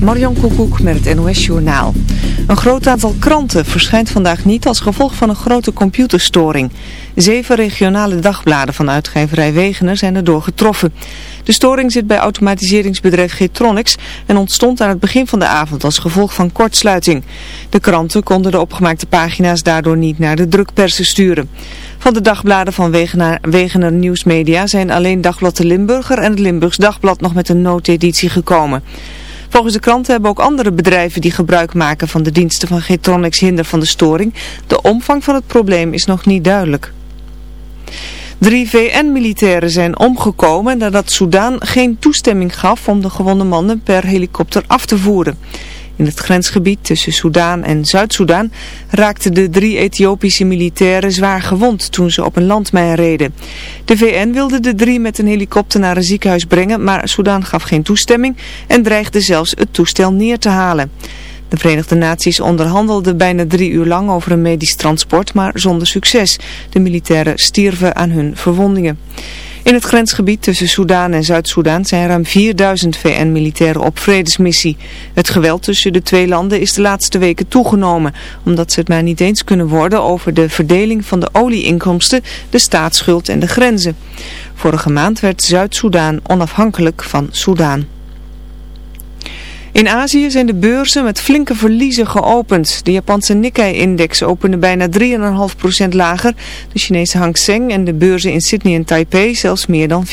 Marion Koekoek met het NOS Journaal. Een groot aantal kranten verschijnt vandaag niet als gevolg van een grote computerstoring. Zeven regionale dagbladen van uitgeverij Wegener zijn erdoor getroffen. De storing zit bij automatiseringsbedrijf Getronics en ontstond aan het begin van de avond als gevolg van kortsluiting. De kranten konden de opgemaakte pagina's daardoor niet naar de drukpersen sturen. Van de dagbladen van Wegener, Wegener Nieuwsmedia zijn alleen Dagblad de Limburger en het Limburgs Dagblad nog met een noodeditie gekomen. Volgens de kranten hebben ook andere bedrijven die gebruik maken van de diensten van Getronics hinder van de storing. De omvang van het probleem is nog niet duidelijk. Drie VN-militairen zijn omgekomen nadat Soudaan geen toestemming gaf om de gewonde mannen per helikopter af te voeren. In het grensgebied tussen Soudaan en Zuid-Soedan raakten de drie Ethiopische militairen zwaar gewond toen ze op een landmijn reden. De VN wilde de drie met een helikopter naar een ziekenhuis brengen, maar Soudaan gaf geen toestemming en dreigde zelfs het toestel neer te halen. De Verenigde Naties onderhandelden bijna drie uur lang over een medisch transport, maar zonder succes. De militairen stierven aan hun verwondingen. In het grensgebied tussen Soedan en Zuid-Soedan zijn ruim 4000 VN-militairen op vredesmissie. Het geweld tussen de twee landen is de laatste weken toegenomen, omdat ze het maar niet eens kunnen worden over de verdeling van de olieinkomsten, de staatsschuld en de grenzen. Vorige maand werd Zuid-Soedan onafhankelijk van Soedan. In Azië zijn de beurzen met flinke verliezen geopend. De Japanse Nikkei-index opende bijna 3,5% lager. De Chinese Hang Seng en de beurzen in Sydney en Taipei zelfs meer dan 4%.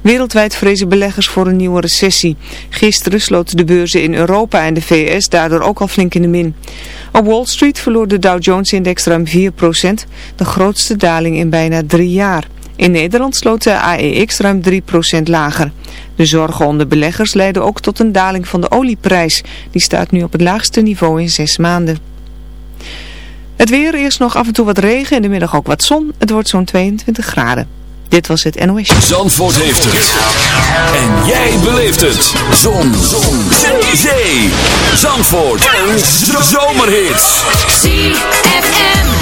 Wereldwijd vrezen beleggers voor een nieuwe recessie. Gisteren sloten de beurzen in Europa en de VS daardoor ook al flink in de min. Op Wall Street verloor de Dow Jones-index ruim 4%, de grootste daling in bijna drie jaar. In Nederland sloot de AEX ruim 3% lager. De zorgen onder beleggers leiden ook tot een daling van de olieprijs. Die staat nu op het laagste niveau in zes maanden. Het weer, eerst nog af en toe wat regen, in de middag ook wat zon. Het wordt zo'n 22 graden. Dit was het NOS. Zandvoort heeft het. En jij beleeft het. Zon. zon. Zee. Zandvoort. En zomerhits. ZFM.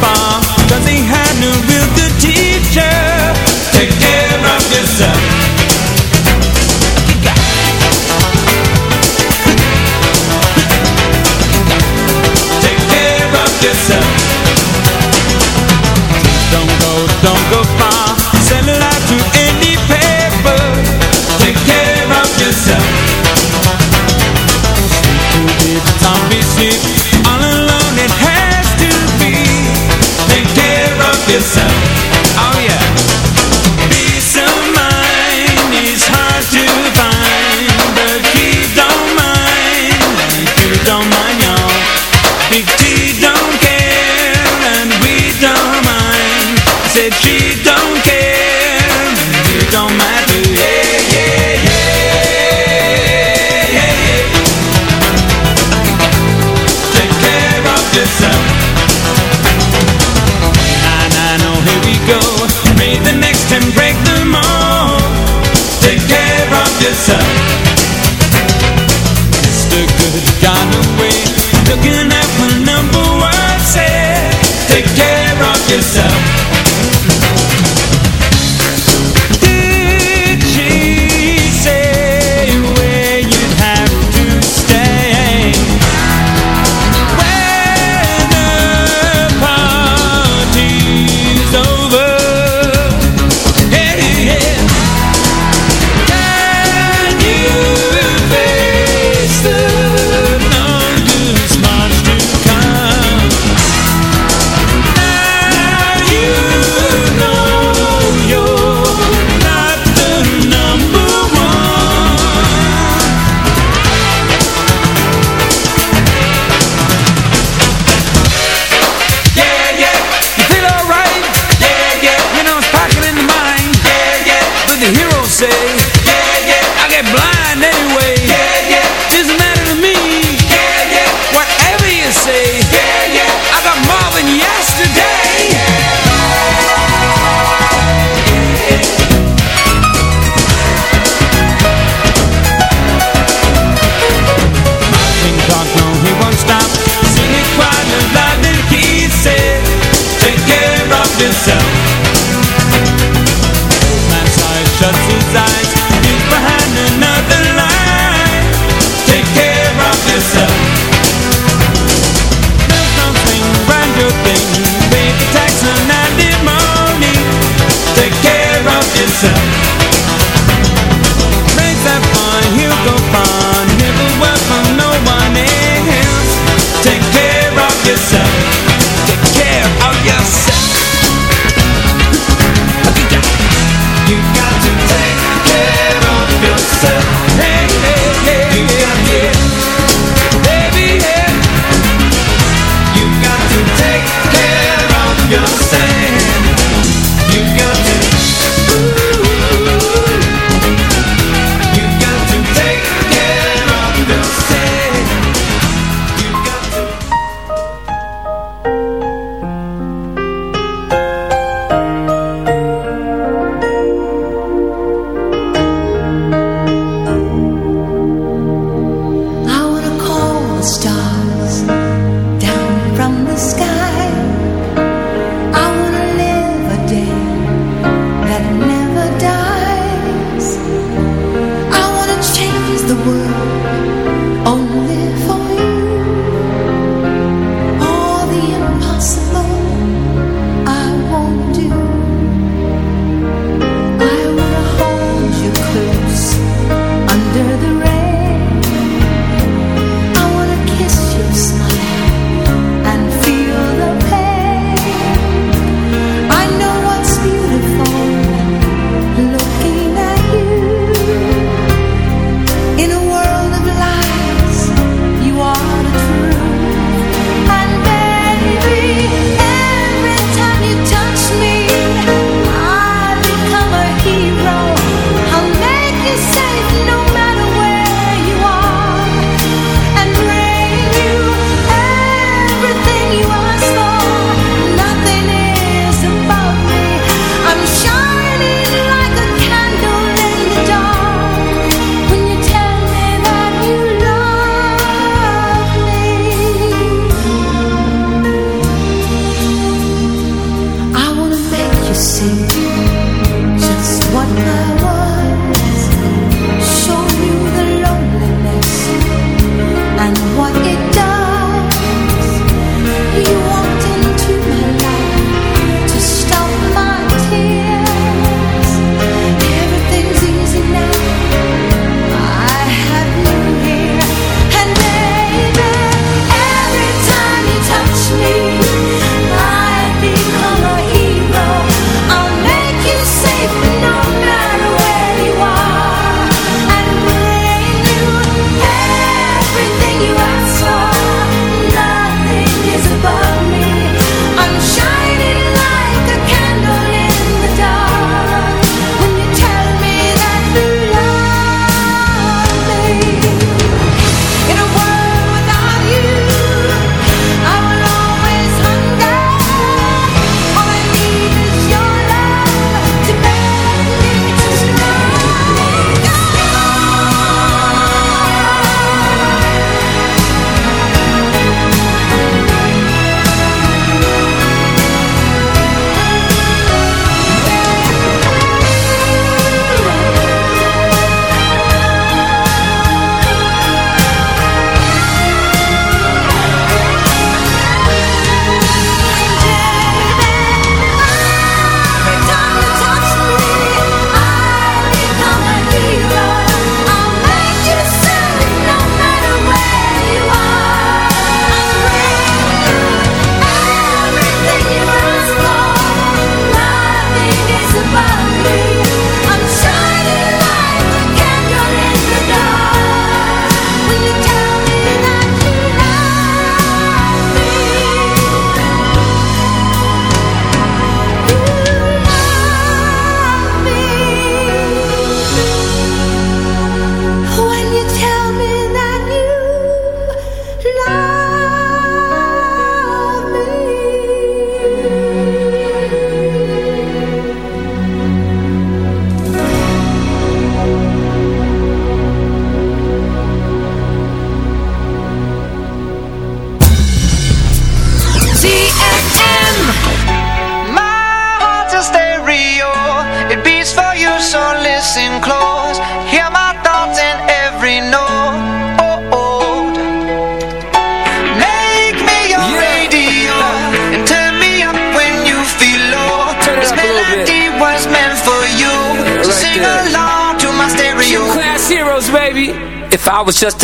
Far, cause he had real good teacher. Take care of yourself. Take care of yourself.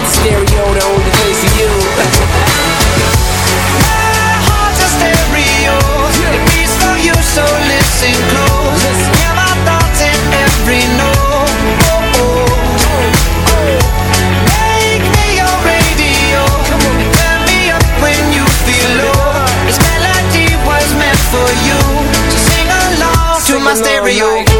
a stereo, the only place for you My heart's a stereo, it beats for you, so listen close. Hear my thoughts in every note. Oh, oh. oh, oh. Make me your radio, turn me up when you feel low. This melody was meant for you, so sing along to my stereo. To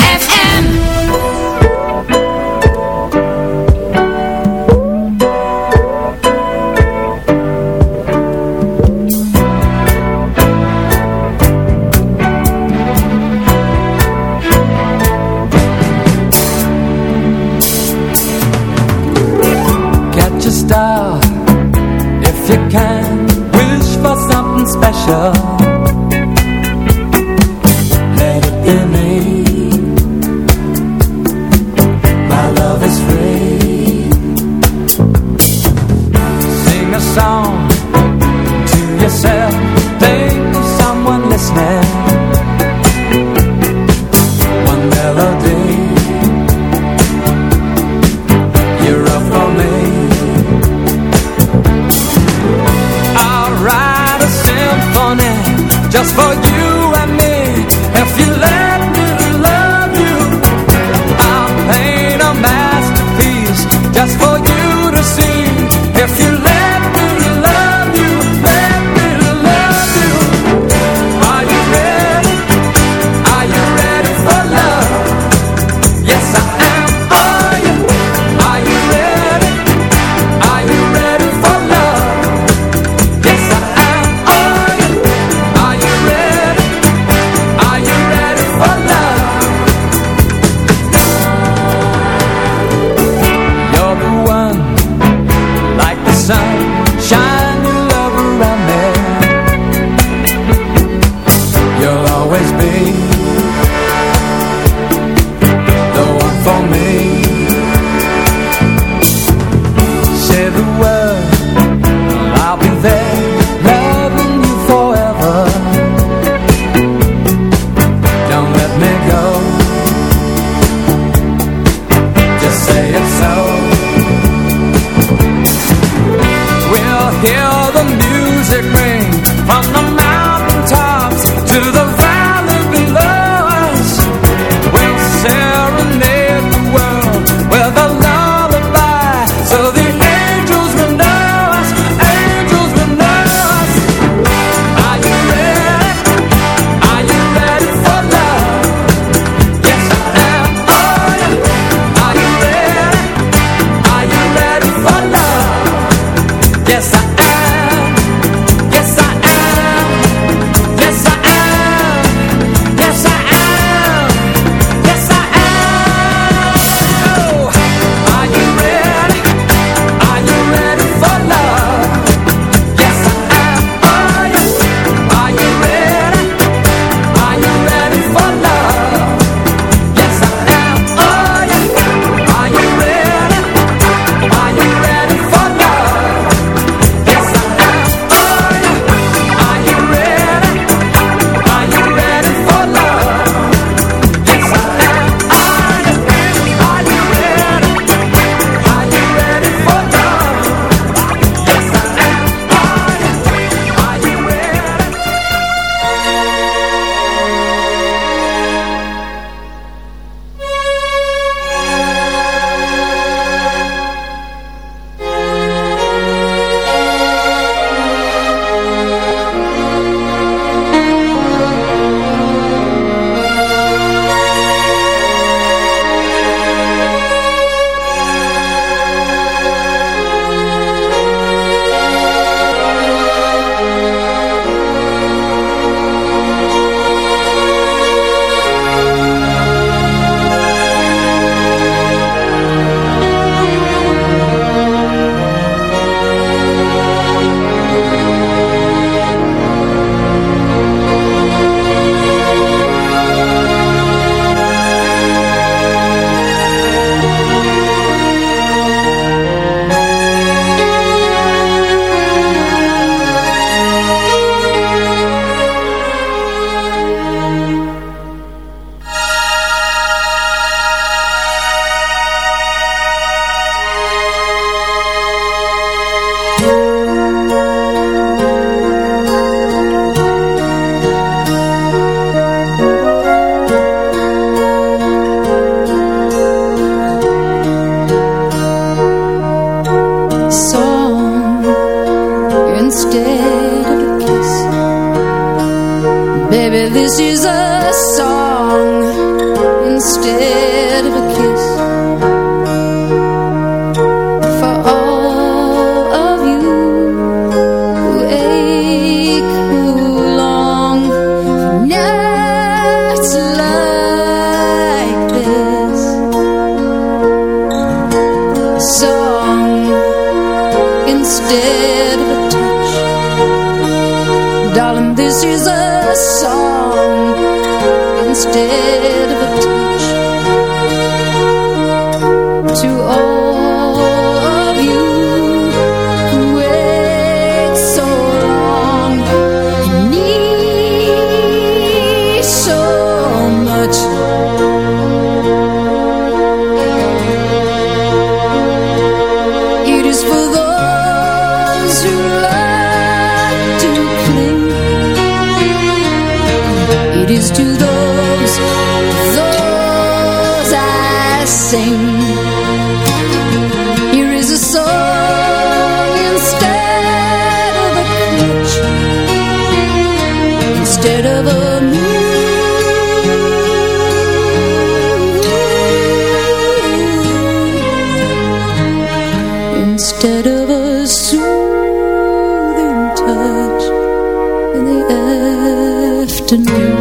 Afternoon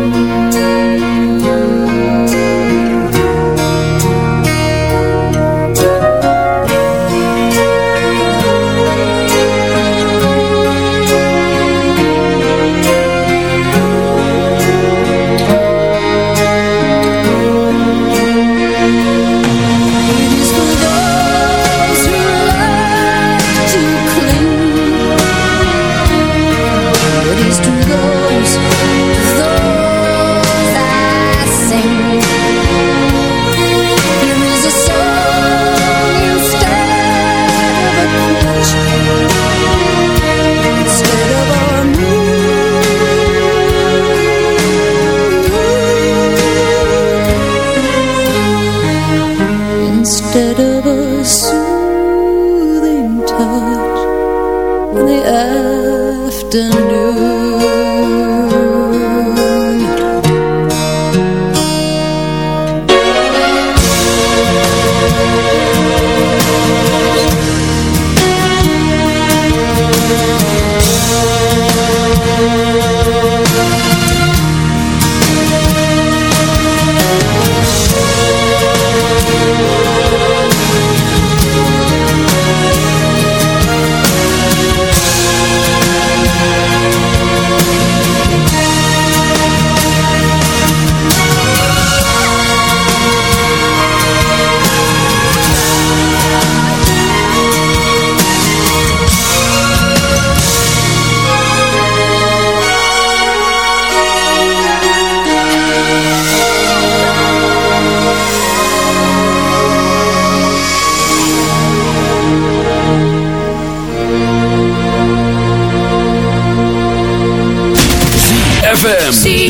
sí.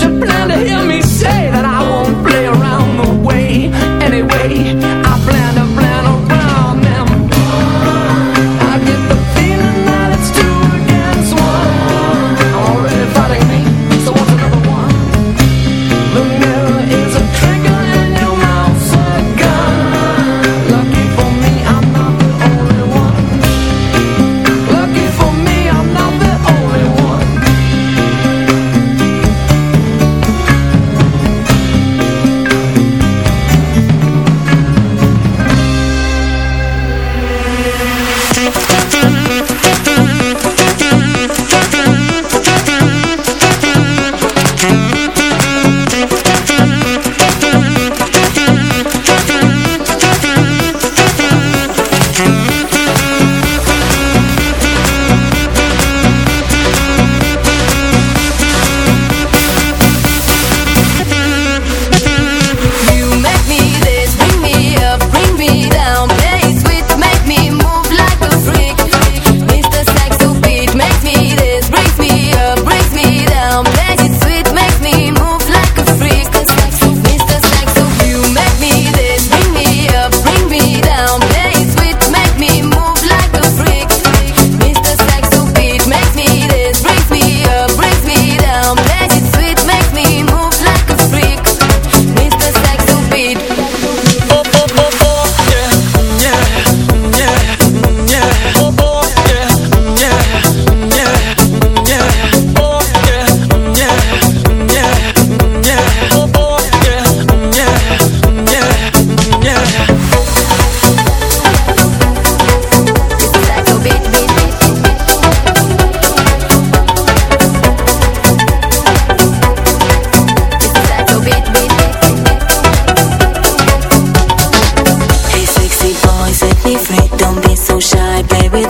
Je plan to hear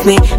me,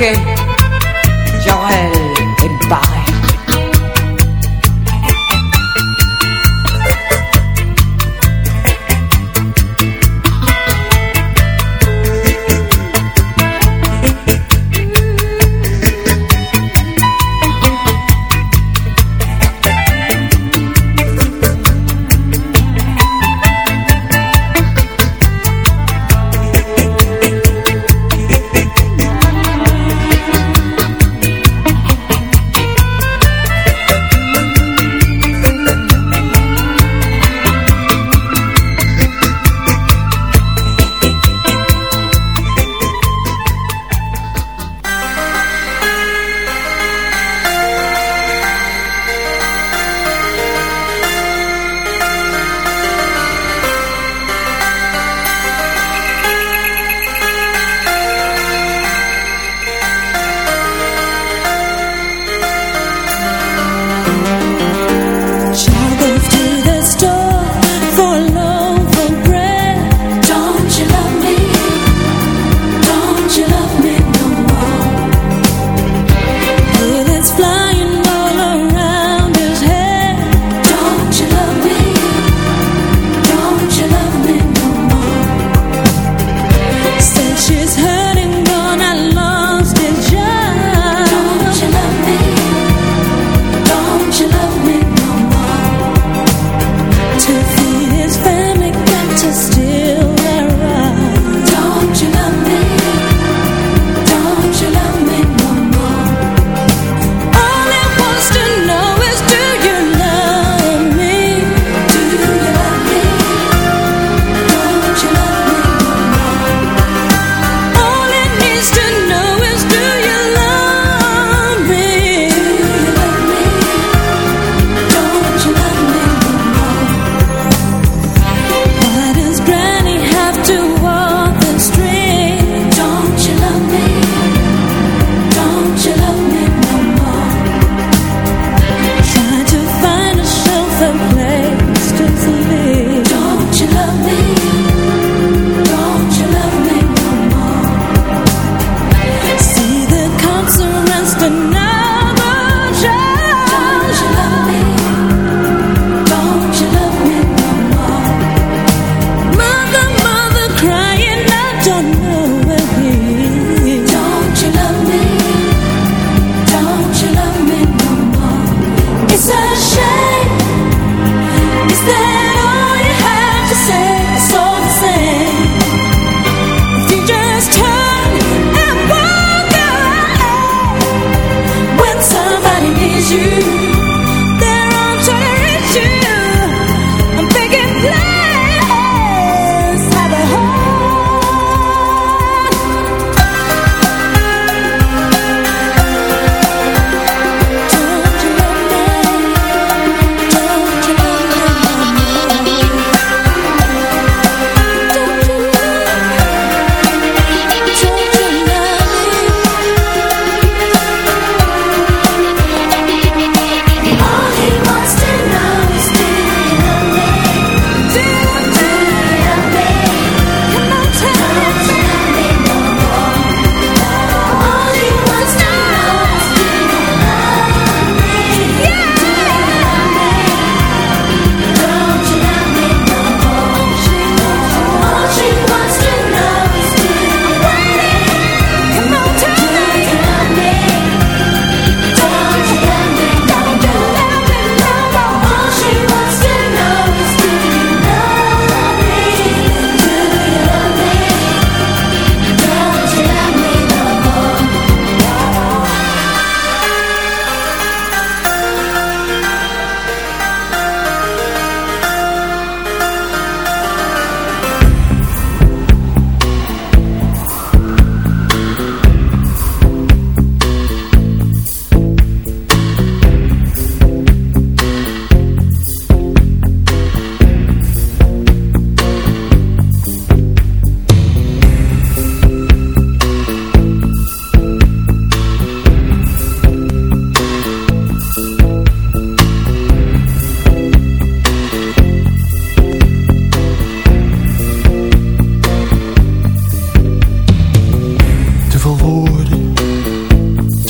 okay.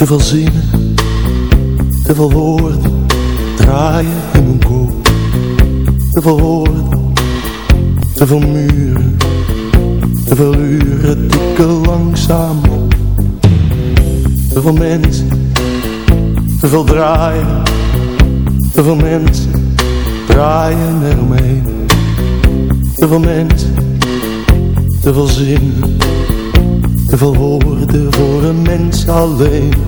Veel zinnen, te veel woorden draaien in mijn kop. Te veel woorden, te veel muren, te veel uren tikken langzaam op. Te veel mensen, te veel draaien, te veel mensen draaien eromheen. Te veel mensen, te veel zinnen, te veel woorden voor een mens alleen.